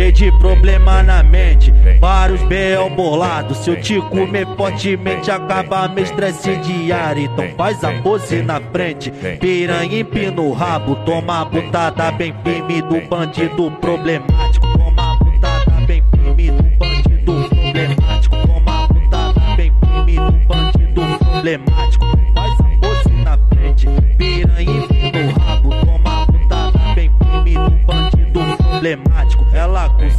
cheio de problema na mente. Vários B.O. bolados. Se eu te comer fortemente, acaba meu estresse diário. Então faz a pose na frente. Piranha empina o rabo. Toma a putada bem firme do bandido problemático. Toma a putada bem firme do bandido problemático. Toma a putada bem firme do bandido problemático. Faz a pose na frente. Piranha problemático. Ela acusa